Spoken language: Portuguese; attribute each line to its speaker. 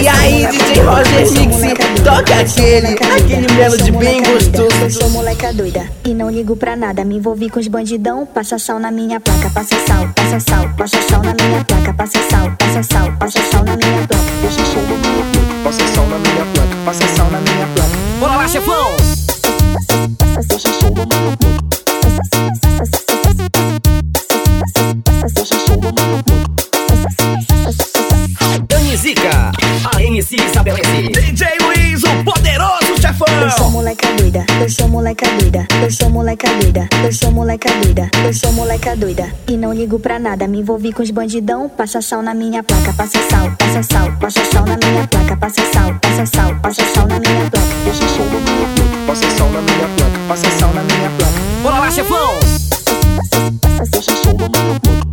Speaker 1: E aí, DJ Roger Mix, toca aquele, aquele melody bem gostoso.
Speaker 2: Eu sou moleca doida e não ligo pra nada. Me envolvi com os bandidão, passa sal na minha placa, passa sal, passa sal, passa sal na minha placa, passa sal, passa sal, passa sal na minha placa, passa sal na minha placa,
Speaker 3: Passa sal na minha placa, passa sal na minha placa.
Speaker 4: Bora lá, chefão!
Speaker 2: passa sal na minha placa.
Speaker 4: Dani Zica, a MC estabelece.
Speaker 1: DJ Luiz, o poderoso
Speaker 2: Eu sou
Speaker 1: chefão.
Speaker 2: moleca doida, eu sou moleca doida, eu sou moleca doida, eu sou moleca doida, eu sou moleca doida. E não ligo pra nada, me envolvi com os bandidão, passa sal na minha placa, passa sal, passa sal, passa sal na minha placa, passa sal, passa sal, passa sal na minha placa, passa sal na minha placa.
Speaker 3: Passa sal na minha placa, passa sal na minha placa.
Speaker 4: Bora lá, chefão!
Speaker 2: Passa sal na minha placa.